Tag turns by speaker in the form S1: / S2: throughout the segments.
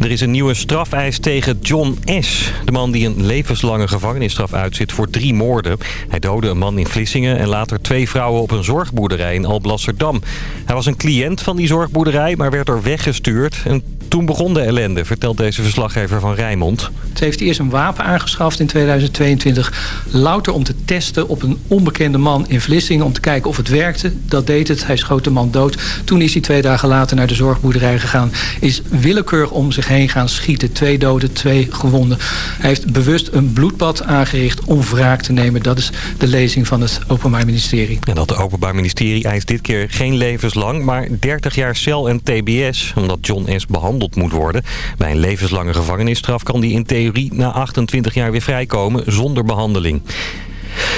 S1: Er is een nieuwe strafeis tegen John S. De man die een levenslange gevangenisstraf uitzit voor drie moorden. Hij doodde een man in Vlissingen en later twee vrouwen op een zorgboerderij in Alblasserdam. Hij was een cliënt van die zorgboerderij, maar werd er weggestuurd. En toen begon de ellende, vertelt deze verslaggever van Rijnmond.
S2: Ze heeft eerst een wapen aangeschaft in 2022. Louter om te testen op een onbekende man in Vlissingen. Om te kijken of het werkte. Dat deed het. Hij schoot de man dood. Toen is hij twee dagen later naar de zorgboerderij gegaan. Is willekeurig om zich heen gaan schieten. Twee doden, twee gewonden. Hij heeft bewust een bloedbad aangericht om wraak te nemen. Dat is de lezing van het Openbaar Ministerie.
S1: En dat Openbaar Ministerie eist dit keer geen levenslang, maar 30 jaar cel en tbs. Omdat John S. behandeld moet worden. Bij een levenslange gevangenisstraf kan die in theorie na 28 jaar weer vrijkomen zonder behandeling.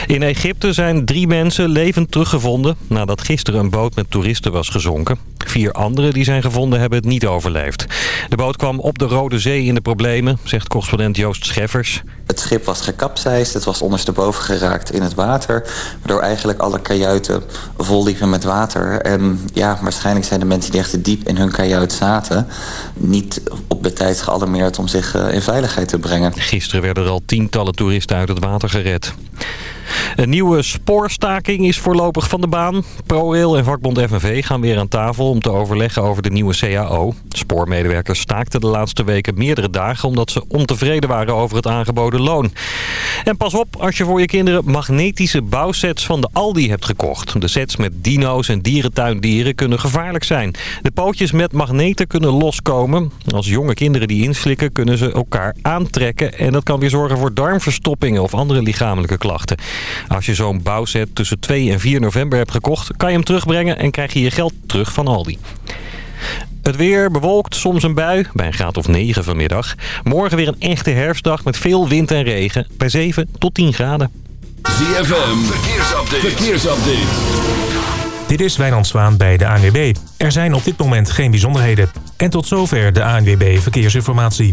S1: In Egypte zijn drie mensen levend teruggevonden nadat gisteren een boot met toeristen was gezonken. Vier anderen die zijn gevonden hebben het niet overleefd. De boot kwam op de Rode Zee in de problemen, zegt correspondent Joost Scheffers.
S3: Het schip was gekapseist, het was ondersteboven geraakt in het water... waardoor eigenlijk alle kajuiten vol liepen met water. En ja, waarschijnlijk zijn de mensen die echt diep in hun kajuit zaten... niet op de tijd gealarmeerd om zich eh, in veiligheid te brengen.
S1: Gisteren werden er al tientallen toeristen uit het water gered. Een nieuwe spoorstaking is voorlopig van de baan. ProRail en vakbond FNV gaan weer aan tafel om te overleggen over de nieuwe CAO. Spoormedewerkers staakten de laatste weken meerdere dagen... omdat ze ontevreden waren over het aangeboden loon. En pas op als je voor je kinderen magnetische bouwsets van de Aldi hebt gekocht. De sets met dino's en dierentuindieren kunnen gevaarlijk zijn. De pootjes met magneten kunnen loskomen. Als jonge kinderen die inslikken kunnen ze elkaar aantrekken... en dat kan weer zorgen voor darmverstoppingen of andere lichamelijke klachten. Als je zo'n bouwset tussen 2 en 4 november hebt gekocht... kan je hem terugbrengen en krijg je je geld terug van Aldi. Het weer bewolkt, soms een bui, bij een graad of 9 vanmiddag. Morgen weer een echte herfstdag met veel wind en regen, bij 7 tot 10 graden.
S4: ZFM, verkeersupdate. verkeersupdate.
S5: Dit is Wijnand Zwaan bij de ANWB. Er zijn op dit moment geen bijzonderheden. En tot zover de ANWB Verkeersinformatie.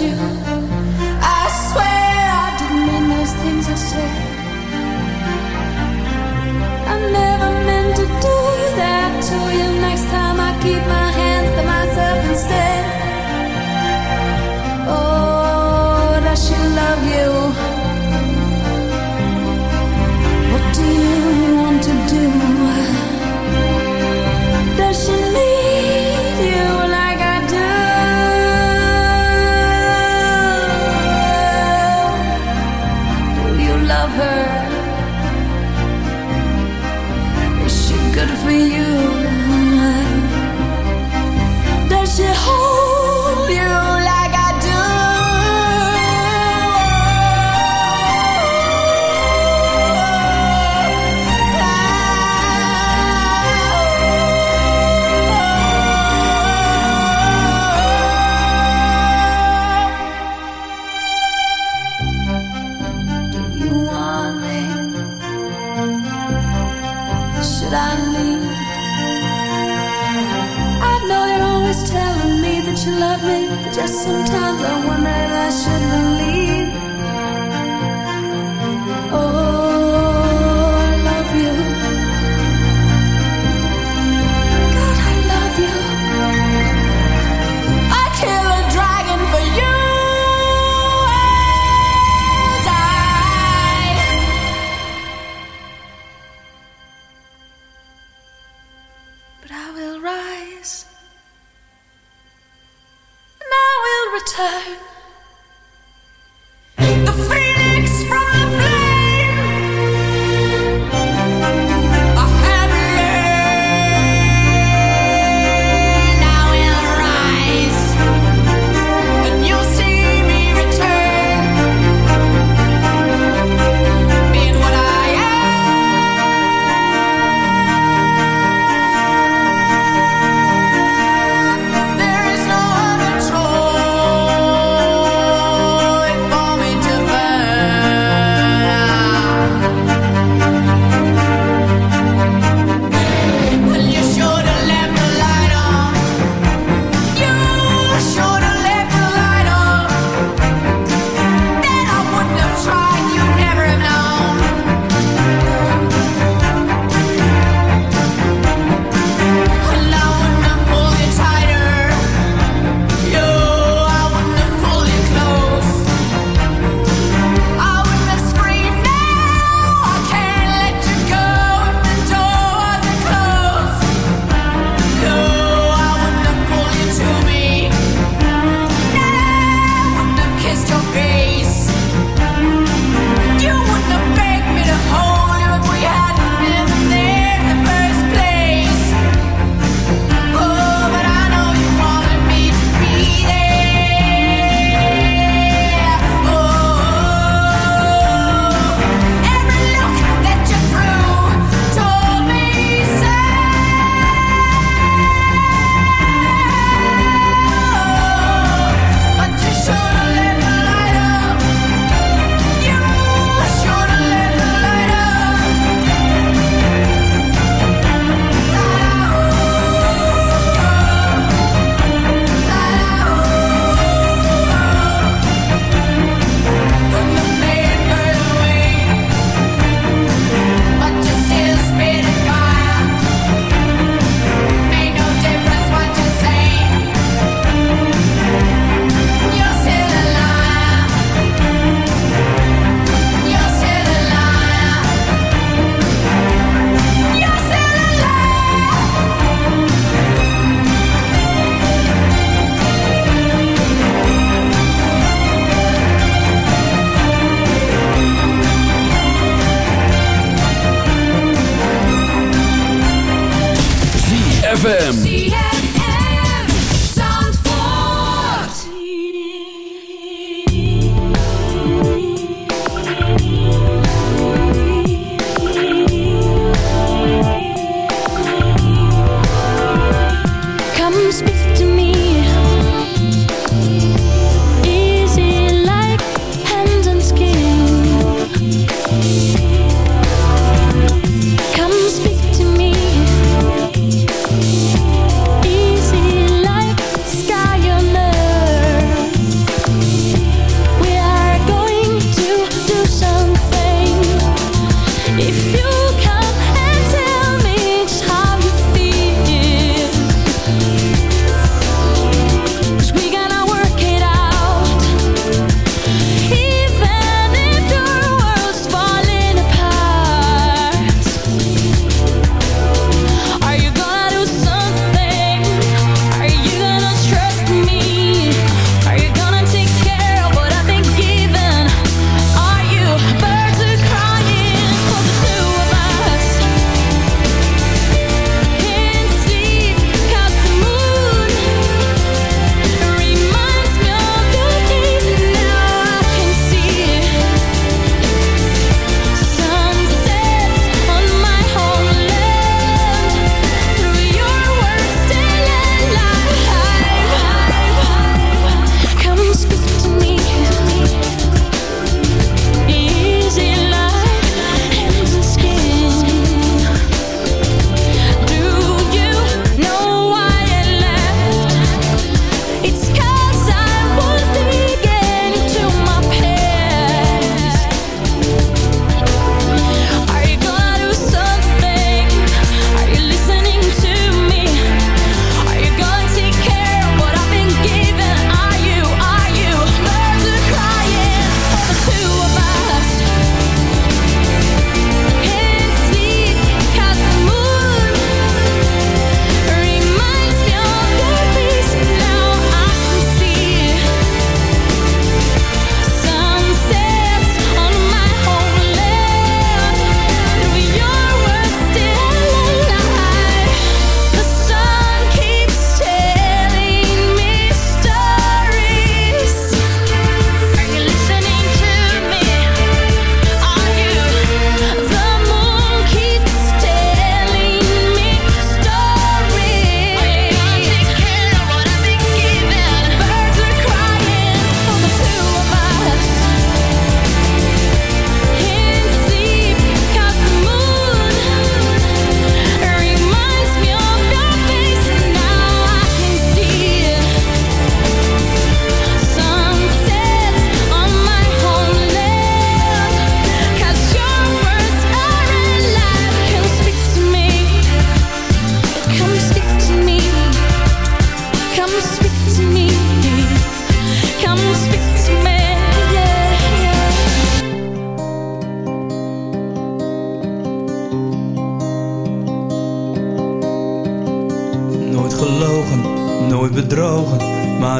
S6: You.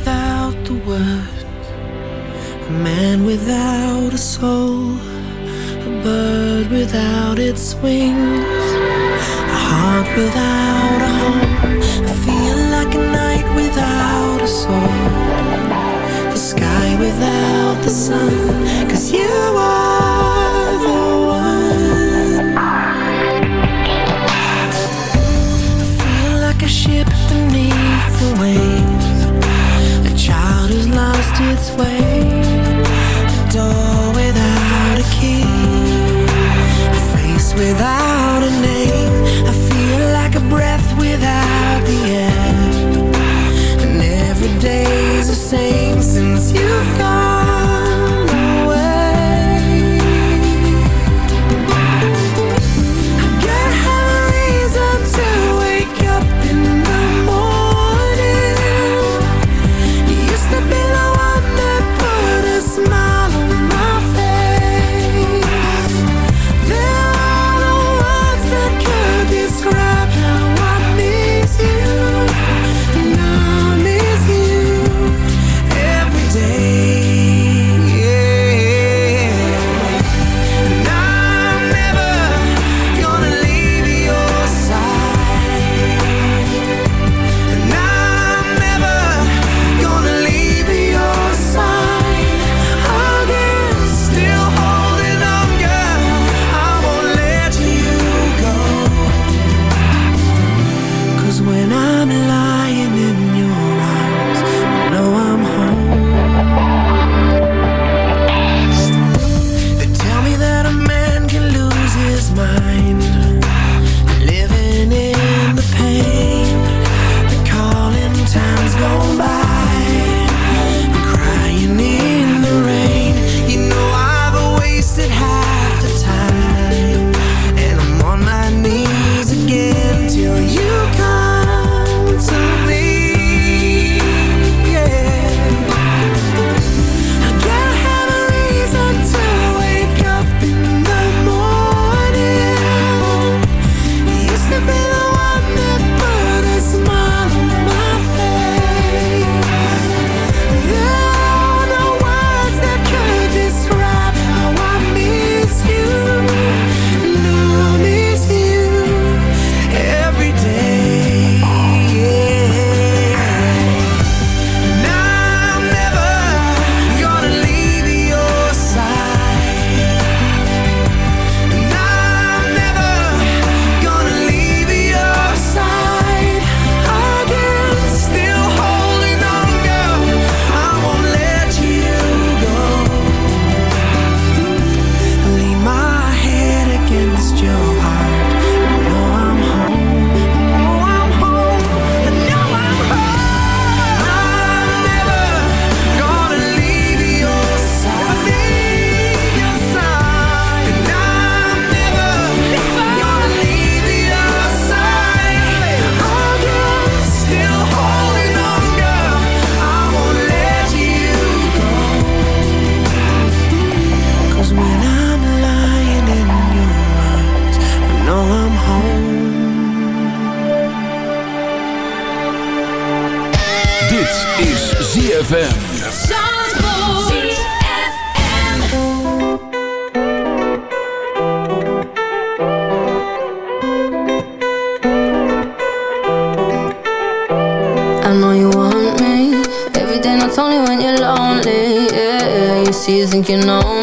S7: without the words, a man without a soul, a bird without its wings, a heart without a home. I feel like a night without a soul, the sky without the sun, cause you are the one. I feel like a ship beneath the waves lost its way. A door without a key. A face without
S4: ZFM.
S8: I know you want me Every day, not only when you're lonely Yeah, you see, you think you know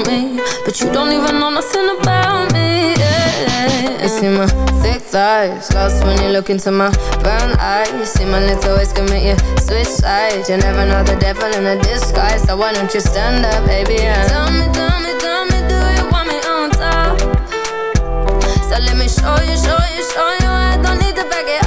S8: lies Lost when you look into my brown eyes See my lips always commit you suicide. You never know the devil in a disguise So why don't you stand up, baby, and Tell me, tell me, tell me, do you want me on top? So let me show you, show you, show you I don't need to back it up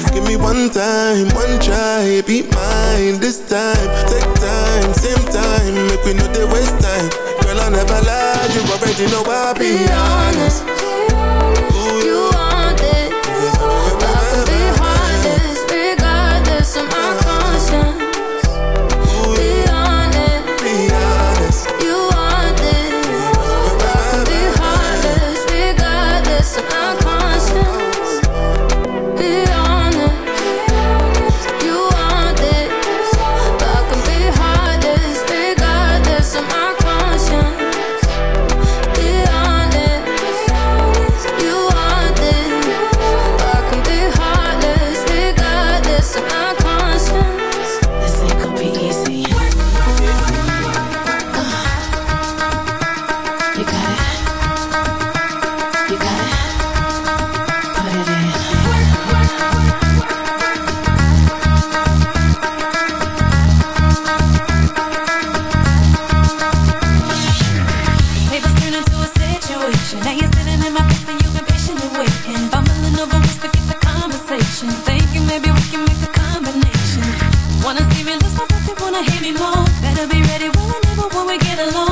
S9: One time, one try, be mine this time. Take time, same time, make we know they waste time. Girl, I never lied, you already know I be
S8: honest.
S6: me more. Better be ready, will I never when we get along?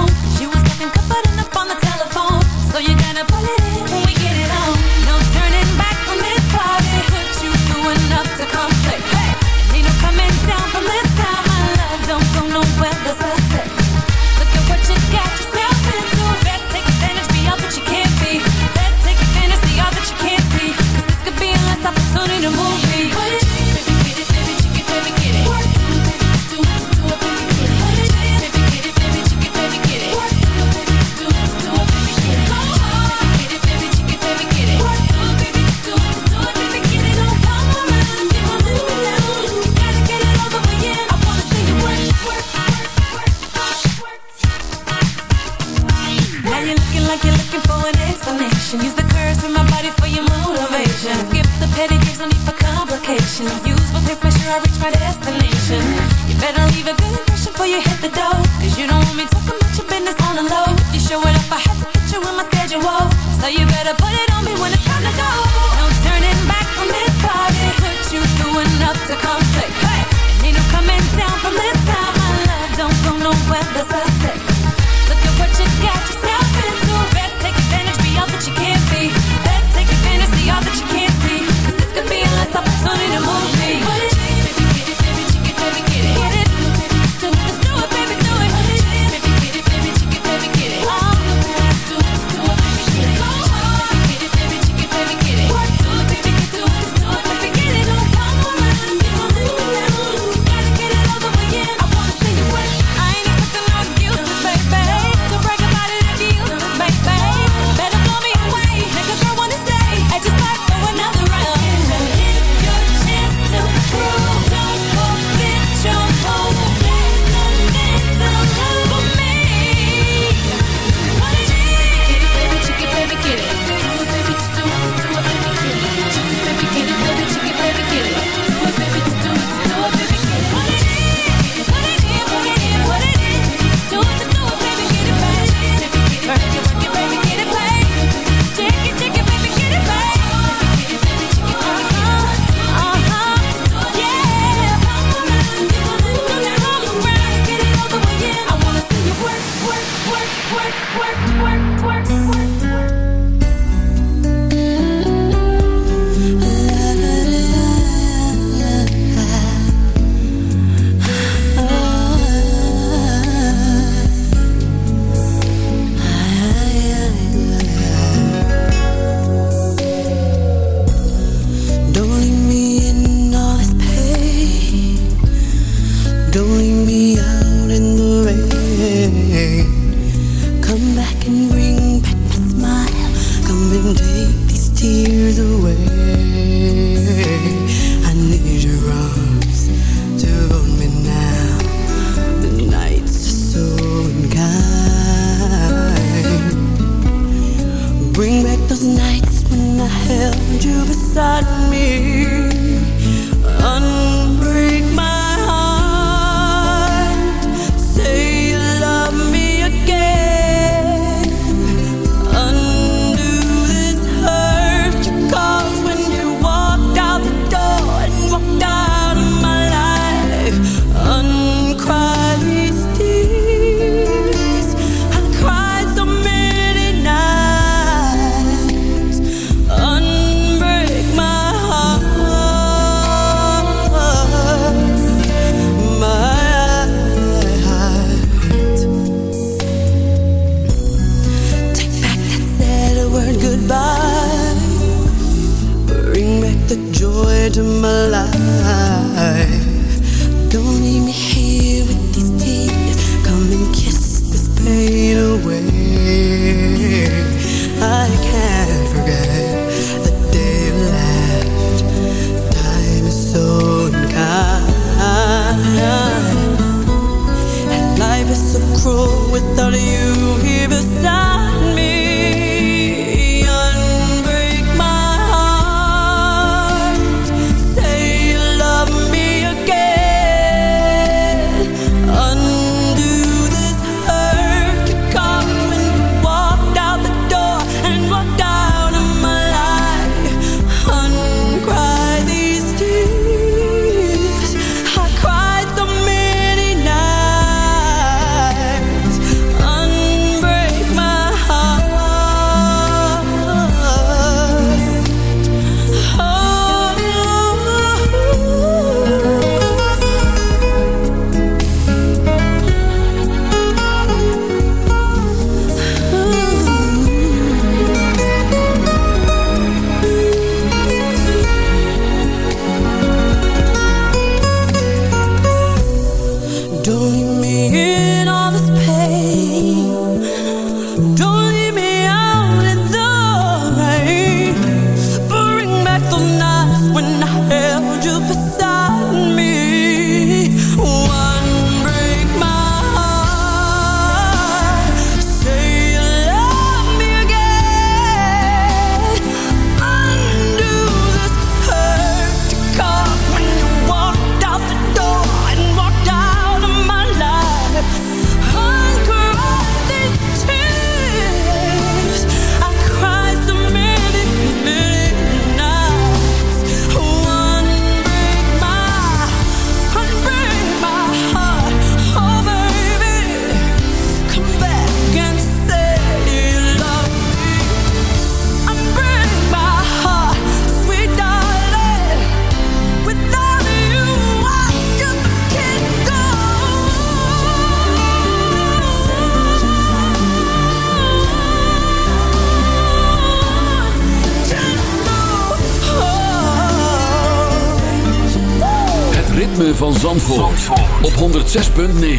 S10: Bündnis.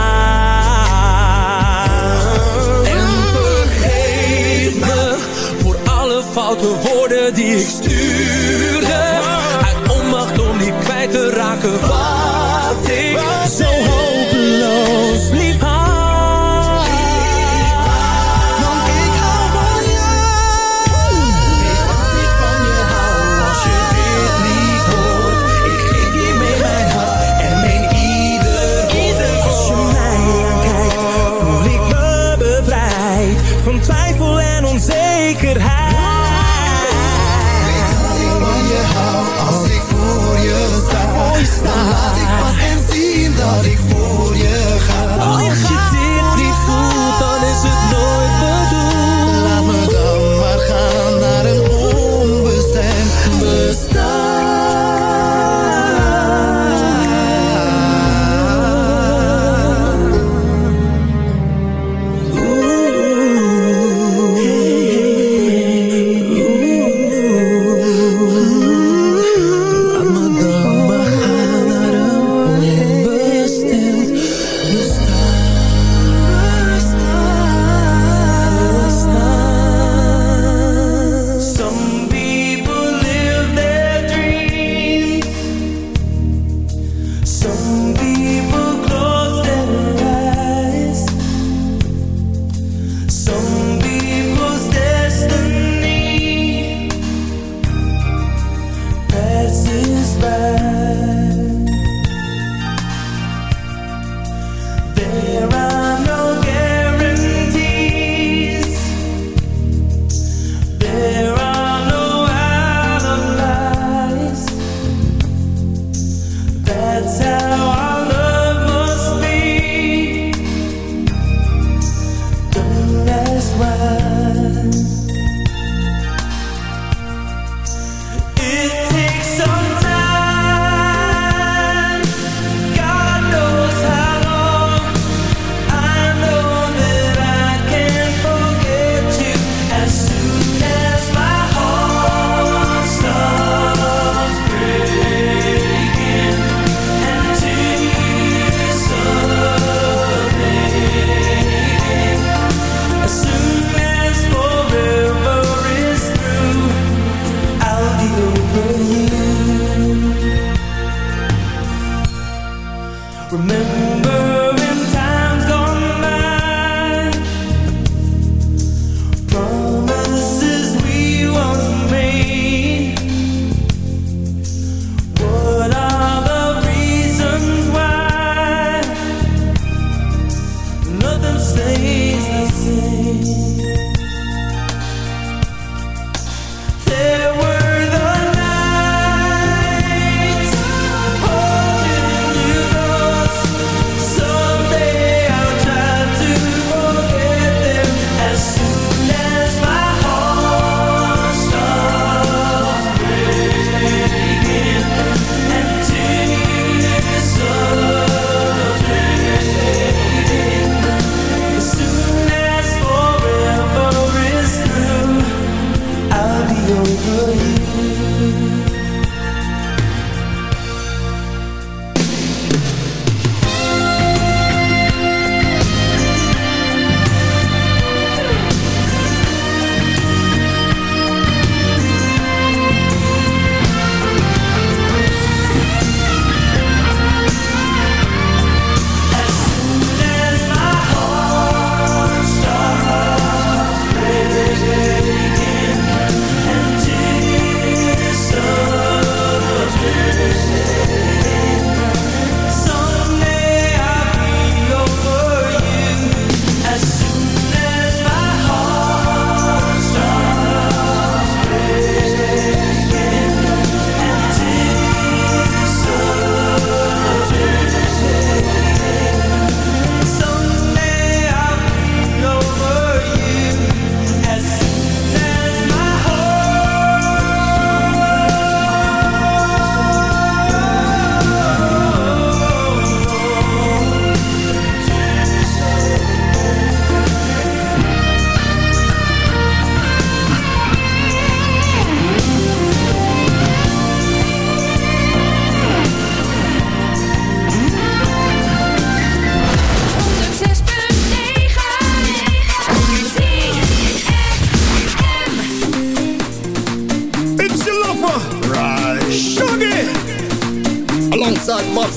S11: foute woorden die ik stuur, Uit onmacht om niet kwijt te raken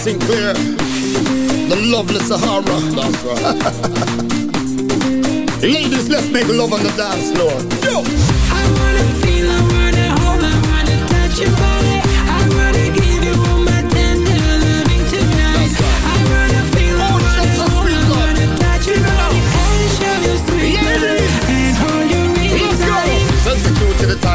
S12: Sinclair, the lovely Sahara. That's right. Ladies, let's make love on the dance floor. Yo!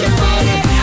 S7: your body.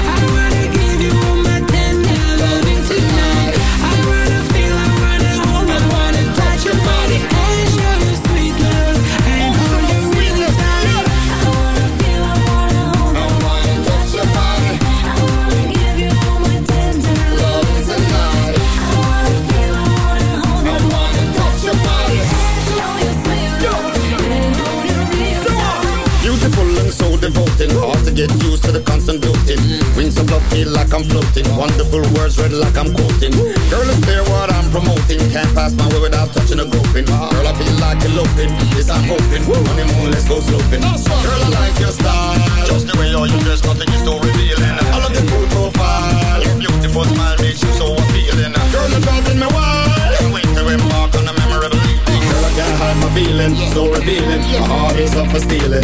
S12: To to the constant doting. Wings of love feel like I'm floating. Wonderful words read like I'm quoting. Girl, it's clear what I'm promoting. Can't pass my way without touching a groping. Girl, I feel like eloping. Yes, I'm hoping. Honeymoon, let's go sloping. Girl, I like your style. Just the way how you dress, nothing is too revealing. I love your cool profile. Your beautiful smile makes you so appealing. Girl, you're driving me wild. Can't wait to embark on a memorable evening. Girl, I can't hide my feelings. So revealing. My heart is up for stealing.